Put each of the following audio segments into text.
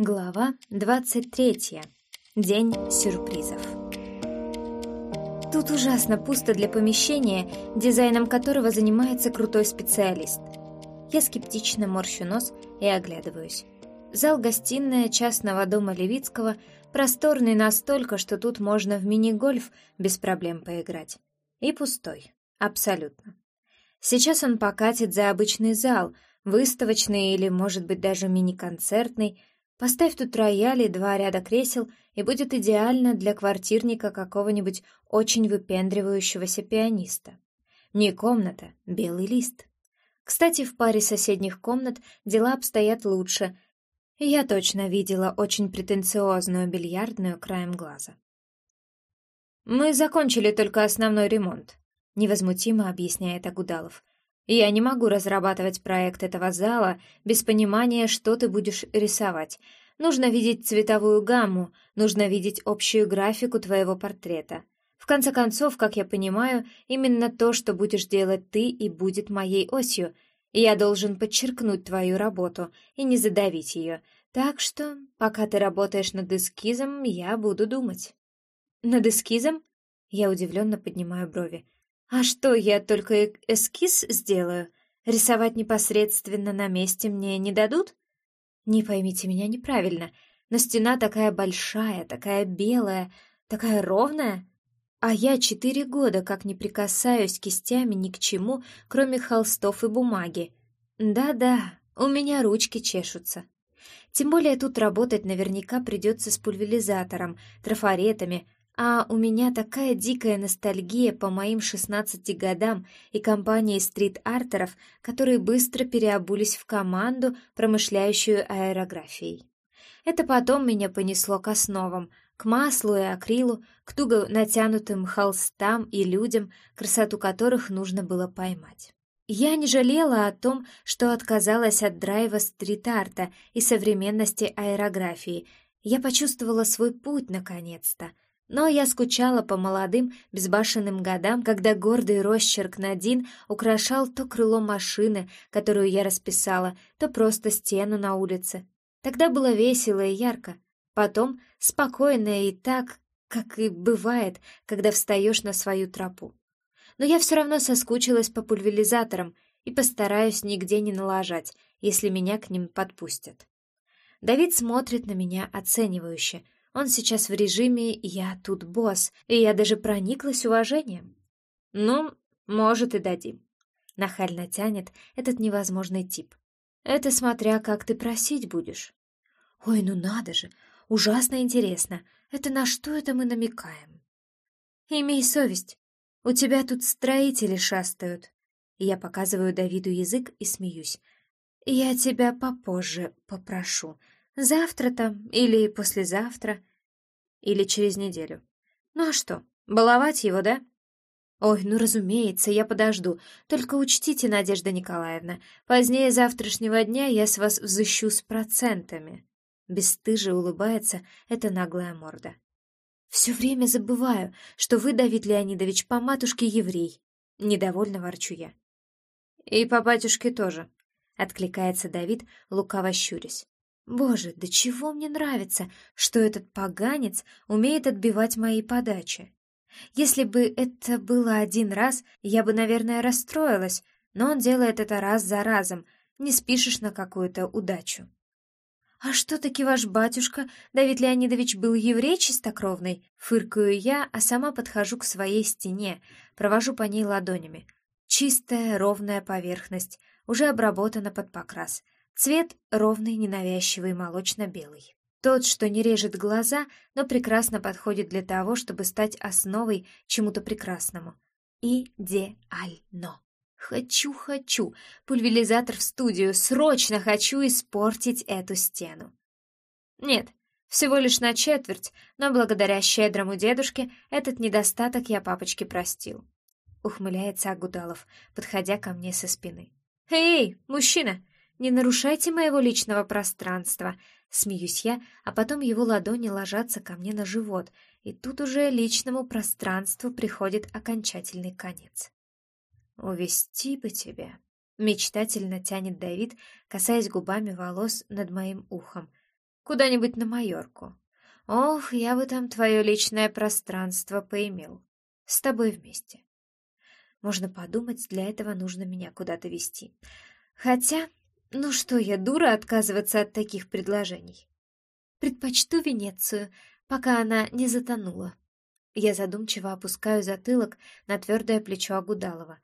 Глава 23. День сюрпризов. Тут ужасно пусто для помещения, дизайном которого занимается крутой специалист. Я скептично морщу нос и оглядываюсь. Зал-гостиная частного дома Левицкого просторный настолько, что тут можно в мини-гольф без проблем поиграть. И пустой. Абсолютно. Сейчас он покатит за обычный зал, выставочный или, может быть, даже мини-концертный, Поставь тут рояль и два ряда кресел, и будет идеально для квартирника какого-нибудь очень выпендривающегося пианиста. Не комната, белый лист. Кстати, в паре соседних комнат дела обстоят лучше. Я точно видела очень претенциозную бильярдную краем глаза. «Мы закончили только основной ремонт», — невозмутимо объясняет Агудалов. Я не могу разрабатывать проект этого зала без понимания, что ты будешь рисовать. Нужно видеть цветовую гамму, нужно видеть общую графику твоего портрета. В конце концов, как я понимаю, именно то, что будешь делать ты, и будет моей осью. Я должен подчеркнуть твою работу и не задавить ее. Так что, пока ты работаешь над эскизом, я буду думать. Над эскизом? Я удивленно поднимаю брови. А что, я только эскиз сделаю? Рисовать непосредственно на месте мне не дадут? Не поймите меня неправильно, но стена такая большая, такая белая, такая ровная. А я четыре года как не прикасаюсь кистями ни к чему, кроме холстов и бумаги. Да-да, у меня ручки чешутся. Тем более тут работать наверняка придется с пульверизатором, трафаретами, а у меня такая дикая ностальгия по моим 16 годам и компании стрит-артеров, которые быстро переобулись в команду, промышляющую аэрографией. Это потом меня понесло к основам, к маслу и акрилу, к туго натянутым холстам и людям, красоту которых нужно было поймать. Я не жалела о том, что отказалась от драйва стрит-арта и современности аэрографии. Я почувствовала свой путь наконец-то — но я скучала по молодым, безбашенным годам, когда гордый росчерк Надин украшал то крыло машины, которую я расписала, то просто стену на улице. Тогда было весело и ярко. Потом спокойно и так, как и бывает, когда встаешь на свою тропу. Но я все равно соскучилась по пульверизаторам и постараюсь нигде не налажать, если меня к ним подпустят. Давид смотрит на меня оценивающе — он сейчас в режиме «я тут босс», и я даже прониклась уважением. «Ну, может, и дадим». Нахально тянет этот невозможный тип. «Это смотря, как ты просить будешь». «Ой, ну надо же! Ужасно интересно! Это на что это мы намекаем?» «Имей совесть. У тебя тут строители шастают». Я показываю Давиду язык и смеюсь. «Я тебя попозже попрошу. Завтра там или послезавтра, или через неделю. Ну а что, баловать его, да? Ой, ну разумеется, я подожду. Только учтите, Надежда Николаевна, позднее завтрашнего дня я с вас взыщу с процентами. Бесстыже улыбается эта наглая морда. Все время забываю, что вы, Давид Леонидович, по матушке еврей. Недовольно ворчу я. И по батюшке тоже, откликается Давид, лукаво щурясь. Боже, до чего мне нравится, что этот поганец умеет отбивать мои подачи. Если бы это было один раз, я бы, наверное, расстроилась, но он делает это раз за разом, не спишешь на какую-то удачу. «А что таки ваш батюшка, Давид Леонидович, был еврей чистокровный?» Фыркаю я, а сама подхожу к своей стене, провожу по ней ладонями. Чистая, ровная поверхность, уже обработана под покрас — Цвет ровный, ненавязчивый, молочно-белый. Тот, что не режет глаза, но прекрасно подходит для того, чтобы стать основой чему-то прекрасному. Идеально. Хочу, хочу. Пульверизатор в студию. Срочно хочу испортить эту стену. Нет, всего лишь на четверть, но благодаря щедрому дедушке этот недостаток я папочке простил. Ухмыляется Агудалов, подходя ко мне со спины. «Эй, мужчина, не нарушайте моего личного пространства!» Смеюсь я, а потом его ладони ложатся ко мне на живот, и тут уже личному пространству приходит окончательный конец. «Увести бы тебя!» — мечтательно тянет Давид, касаясь губами волос над моим ухом. Куда-нибудь на Майорку. Ох, я бы там твое личное пространство поимел. С тобой вместе. Можно подумать, для этого нужно меня куда-то вести. Хотя, ну что я, дура, отказываться от таких предложений? Предпочту Венецию, пока она не затонула. Я задумчиво опускаю затылок на твердое плечо Агудалова.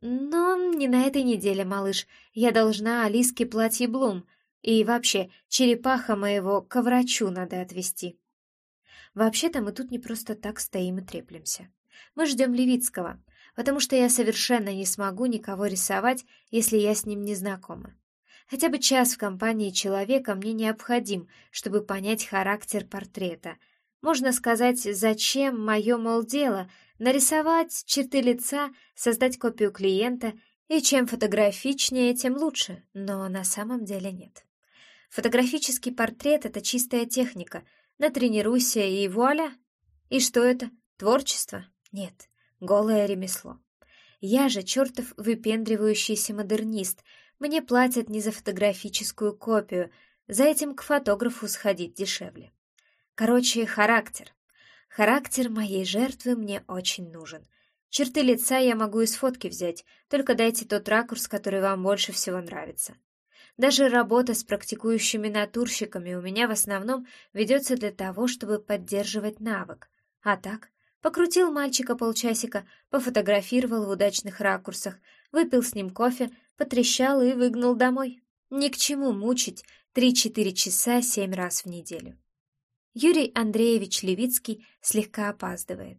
Но не на этой неделе, малыш. Я должна Алиске платье Блум. И вообще, черепаха моего к врачу надо отвезти. Вообще-то мы тут не просто так стоим и треплемся. Мы ждем Левицкого, потому что я совершенно не смогу никого рисовать, если я с ним не знакома. Хотя бы час в компании человека мне необходим, чтобы понять характер портрета. Можно сказать, зачем мое, мол, дело нарисовать черты лица, создать копию клиента, и чем фотографичнее, тем лучше, но на самом деле нет. Фотографический портрет — это чистая техника — Натренируйся и вуаля! И что это? Творчество? Нет, голое ремесло. Я же чертов выпендривающийся модернист. Мне платят не за фотографическую копию, за этим к фотографу сходить дешевле. Короче, характер. Характер моей жертвы мне очень нужен. Черты лица я могу из фотки взять, только дайте тот ракурс, который вам больше всего нравится. Даже работа с практикующими натурщиками у меня в основном ведется для того, чтобы поддерживать навык. А так, покрутил мальчика полчасика, пофотографировал в удачных ракурсах, выпил с ним кофе, потрещал и выгнал домой. Ни к чему мучить 3-4 часа семь раз в неделю. Юрий Андреевич Левицкий слегка опаздывает.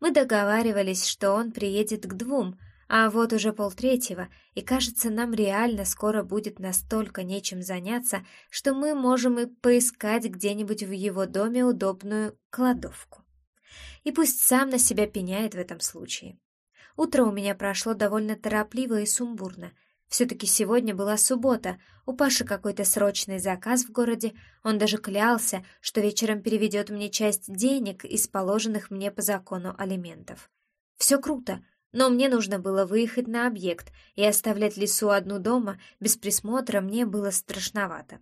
Мы договаривались, что он приедет к двум — а вот уже полтретьего, и кажется, нам реально скоро будет настолько нечем заняться, что мы можем и поискать где-нибудь в его доме удобную кладовку. И пусть сам на себя пеняет в этом случае. Утро у меня прошло довольно торопливо и сумбурно. Все-таки сегодня была суббота, у Паши какой-то срочный заказ в городе, он даже клялся, что вечером переведет мне часть денег из положенных мне по закону алиментов. Все круто, но мне нужно было выехать на объект, и оставлять лису одну дома без присмотра мне было страшновато.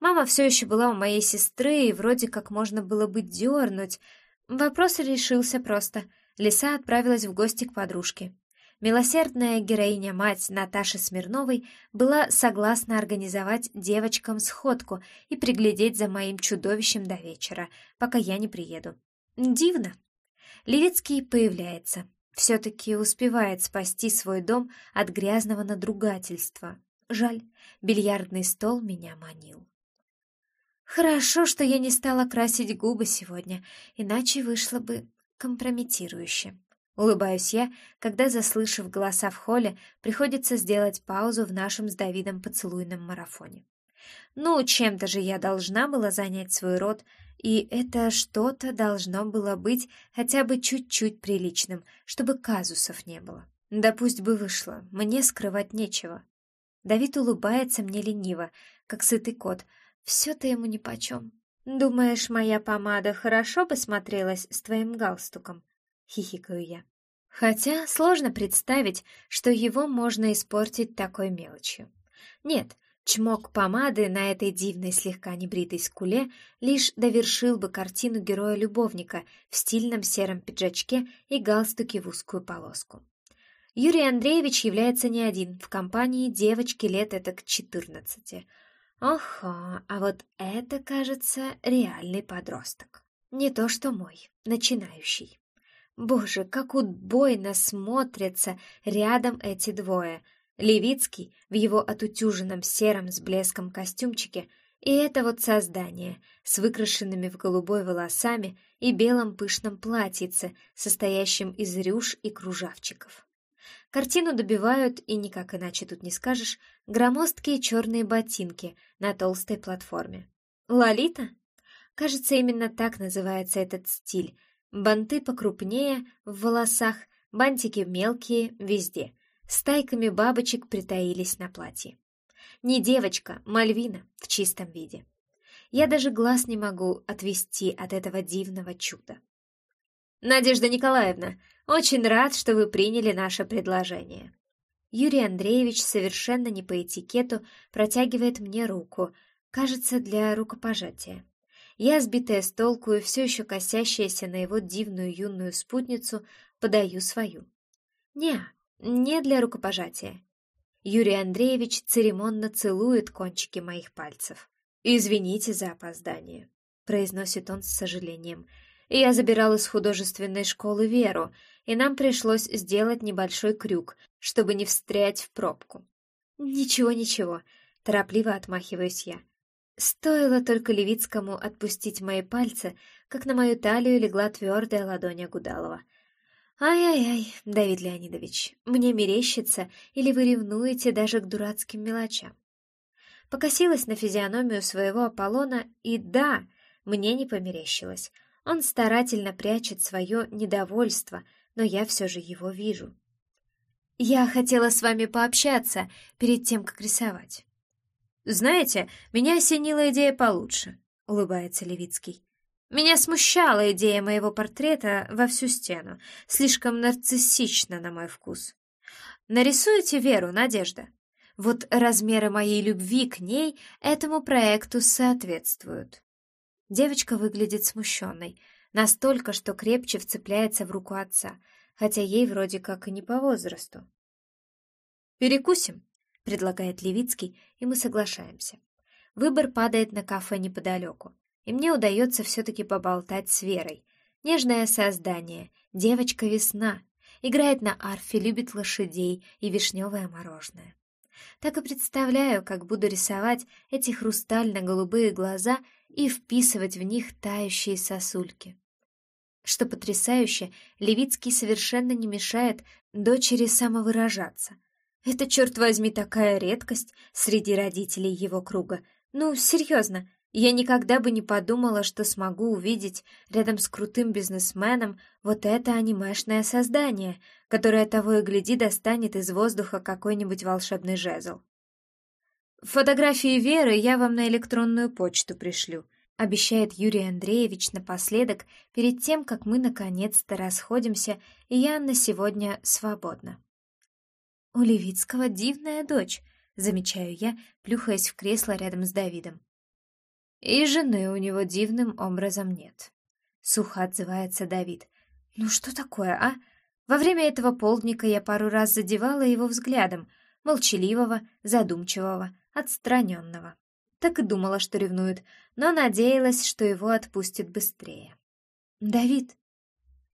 Мама все еще была у моей сестры, и вроде как можно было бы дернуть. Вопрос решился просто. Лиса отправилась в гости к подружке. Милосердная героиня-мать Наташи Смирновой была согласна организовать девочкам сходку и приглядеть за моим чудовищем до вечера, пока я не приеду. Дивно. Левицкий появляется, все-таки успевает спасти свой дом от грязного надругательства. Жаль, бильярдный стол меня манил. Хорошо, что я не стала красить губы сегодня, иначе вышло бы компрометирующе. Улыбаюсь я, когда, заслышав голоса в холле, приходится сделать паузу в нашем с Давидом поцелуйном марафоне. Ну, чем-то же я должна была занять свой рот, и это что-то должно было быть хотя бы чуть-чуть приличным, чтобы казусов не было. Да пусть бы вышло, мне скрывать нечего. Давид улыбается мне лениво, как сытый кот. Все-то ему нипочем. Думаешь, моя помада хорошо бы смотрелась с твоим галстуком? Хихикаю я. Хотя сложно представить, что его можно испортить такой мелочью. Нет, чмок помады на этой дивной слегка небритой скуле лишь довершил бы картину героя-любовника в стильном сером пиджачке и галстуке в узкую полоску. Юрий Андреевич является не один, в компании девочки лет этак 14. Охо, а вот это, кажется, реальный подросток. Не то что мой, начинающий. Боже, как убойно смотрятся рядом эти двое. Левицкий в его отутюженном сером с блеском костюмчике и это вот создание с выкрашенными в голубой волосами и белом пышном платьице, состоящим из рюш и кружавчиков. Картину добивают, и никак иначе тут не скажешь, громоздкие черные ботинки на толстой платформе. Лолита? Кажется, именно так называется этот стиль. Банты покрупнее в волосах, бантики мелкие везде, стайками бабочек притаились на платье. Не девочка, Мальвина в чистом виде. Я даже глаз не могу отвести от этого дивного чуда. «Надежда Николаевна, очень рад, что вы приняли наше предложение». Юрий Андреевич совершенно не по этикету протягивает мне руку. кажется, для рукопожатия. Я, сбитая с толку и все еще косящаяся на его дивную юную спутницу, подаю свою. Не, не для рукопожатия. Юрий Андреевич церемонно целует кончики моих пальцев. «Извините за опоздание», — произносит он с сожалением. «Я забирал из художественной школы Веру, и нам пришлось сделать небольшой крюк, чтобы не встрять в пробку». «Ничего, ничего», — торопливо отмахиваюсь я. Стоило только Левицкому отпустить мои пальцы, как на мою талию легла твердая ладонь Агудалова. «Ай-ай-ай, Давид Леонидович, мне мерещится, или вы ревнуете даже к дурацким мелочам?» Покосилась на физиономию своего Аполлона, и да, мне не померещилось. Он старательно прячет свое недовольство, но я все же его вижу. «Я хотела с вами пообщаться перед тем, как рисовать». «Знаете, меня осенила идея получше», — улыбается Левицкий. «Меня смущала идея моего портрета во всю стену, слишком нарциссично на мой вкус. Нарисуете Веру, Надежда?» Вот размеры моей любви к ней этому проекту соответствуют. Девочка выглядит смущенной, настолько, что крепче вцепляется в руку отца, хотя ей вроде как и не по возрасту. «Перекусим», — предлагает Левицкий, и мы соглашаемся. Выбор падает на кафе неподалеку, и мне удается все-таки поболтать с Верой. Нежное создание, девочка-весна, играет на арфе, любит лошадей и вишневое мороженое так и представляю, как буду рисовать эти хрустально-голубые глаза и вписывать в них тающие сосульки. Что потрясающе, Левицкий совершенно не мешает дочери самовыражаться. Это, черт возьми, такая редкость среди родителей его круга. Ну, серьезно, я никогда бы не подумала, что смогу увидеть рядом с крутым бизнесменом вот это анимешное создание, которое того и гляди достанет из воздуха какой-нибудь волшебный жезл. «Фотографии Веры я вам на электронную почту пришлю», обещает Юрий Андреевич напоследок, перед тем, как мы наконец-то расходимся, и я на сегодня свободна. «У Левицкого дивная дочь», — замечаю я, плюхаясь в кресло рядом с Давидом. И жены у него дивным образом нет. Сухо отзывается Давид. Ну что такое, а? Во время этого полдника я пару раз задевала его взглядом, молчаливого, задумчивого, отстраненного. Так и думала, что ревнует, но надеялась, что его отпустит быстрее. «Давид!»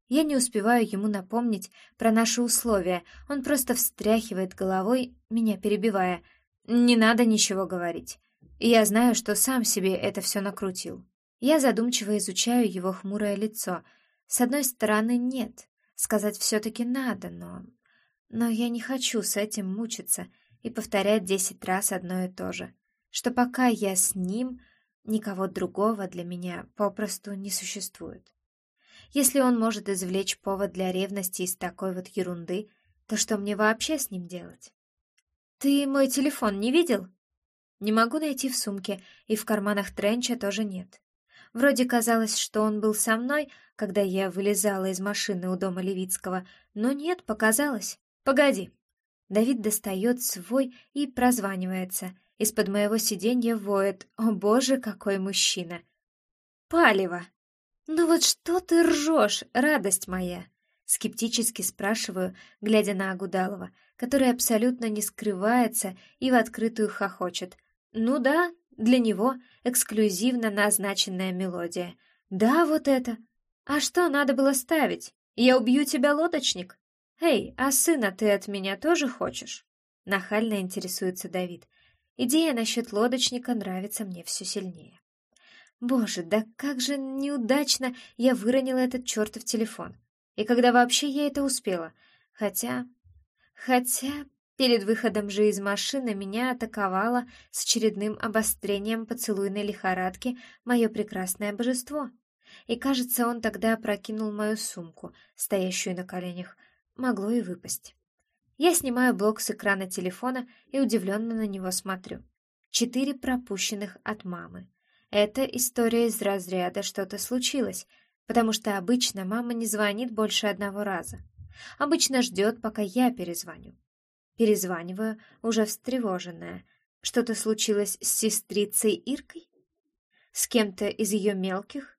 Я не успеваю ему напомнить про наши условия, он просто встряхивает головой, меня перебивая. «Не надо ничего говорить. Я знаю, что сам себе это все накрутил. Я задумчиво изучаю его хмурое лицо. С одной стороны, нет. Сказать все-таки надо, но... Но я не хочу с этим мучиться и повторять десять раз одно и то же. Что пока я с ним, никого другого для меня попросту не существует. Если он может извлечь повод для ревности из такой вот ерунды, то что мне вообще с ним делать? «Ты мой телефон не видел?» Не могу найти в сумке, и в карманах тренча тоже нет. Вроде казалось, что он был со мной, когда я вылезала из машины у дома Левицкого, но нет, показалось. Погоди. Давид достает свой и прозванивается. Из-под моего сиденья воет «О боже, какой мужчина!» «Палево!» «Ну вот что ты ржешь, радость моя?» Скептически спрашиваю, глядя на Агудалова, который абсолютно не скрывается и в открытую хохочет, ну да, для него эксклюзивно назначенная мелодия. Да, вот это. А что надо было ставить? Я убью тебя, лодочник? Эй, а сына ты от меня тоже хочешь? Нахально интересуется Давид. Идея насчет лодочника нравится мне все сильнее. Боже, да как же неудачно я выронила этот чертов телефон. И когда вообще я это успела? Хотя... Хотя Перед выходом же из машины меня атаковало с очередным обострением поцелуйной лихорадки мое прекрасное божество. И, кажется, он тогда опрокинул мою сумку, стоящую на коленях. Могло и выпасть. Я снимаю блок с экрана телефона и удивленно на него смотрю. Четыре пропущенных от мамы. Это история из разряда «что-то случилось», потому что обычно мама не звонит больше одного раза. Обычно ждет, пока я перезвоню. Перезваниваю, уже встревоженная. Что-то случилось с сестрицей Иркой? С кем-то из ее мелких?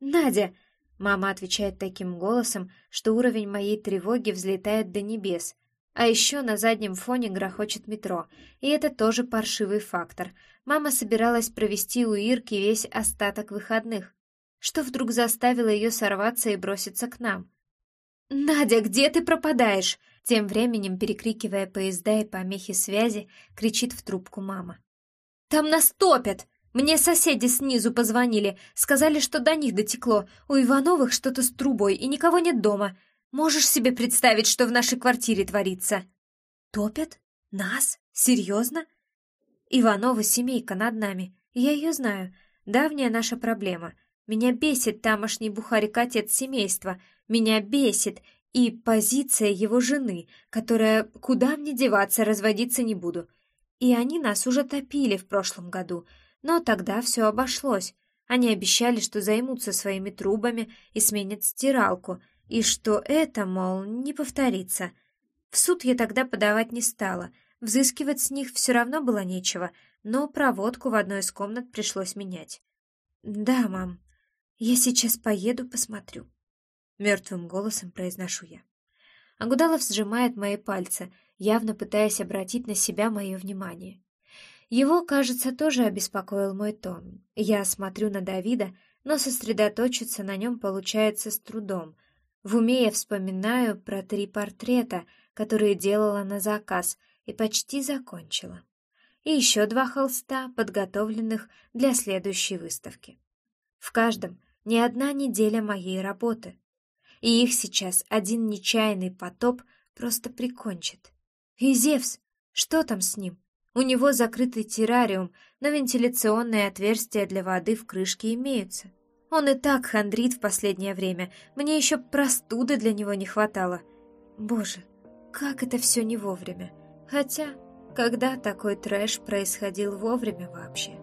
«Надя!» — мама отвечает таким голосом, что уровень моей тревоги взлетает до небес. А еще на заднем фоне грохочет метро, и это тоже паршивый фактор. Мама собиралась провести у Ирки весь остаток выходных. Что вдруг заставило ее сорваться и броситься к нам? «Надя, где ты пропадаешь?» Тем временем, перекрикивая поезда и помехи связи, кричит в трубку мама. «Там нас топят! Мне соседи снизу позвонили, сказали, что до них дотекло. У Ивановых что-то с трубой, и никого нет дома. Можешь себе представить, что в нашей квартире творится?» «Топят? Нас? Серьезно?» «Иванова семейка над нами. Я ее знаю. Давняя наша проблема. Меня бесит тамошний бухарик-отец семейства. Меня бесит, и позиция его жены, которая «куда мне деваться, разводиться не буду». И они нас уже топили в прошлом году, но тогда все обошлось. Они обещали, что займутся своими трубами и сменят стиралку, и что это, мол, не повторится. В суд я тогда подавать не стала, взыскивать с них все равно было нечего, но проводку в одной из комнат пришлось менять. «Да, мам, я сейчас поеду посмотрю». Мертвым голосом произношу я. Агудалов сжимает мои пальцы, явно пытаясь обратить на себя мое внимание. Его, кажется, тоже обеспокоил мой тон. Я смотрю на Давида, но сосредоточиться на нем получается с трудом. В уме я вспоминаю про три портрета, которые делала на заказ, и почти закончила. И еще два холста, подготовленных для следующей выставки. В каждом не одна неделя моей работы и их сейчас один нечаянный потоп просто прикончит. И Зевс, что там с ним? У него закрытый террариум, но вентиляционные отверстия для воды в крышке имеются. Он и так хандрит в последнее время, мне еще простуды для него не хватало. Боже, как это все не вовремя. Хотя, когда такой трэш происходил вовремя вообще?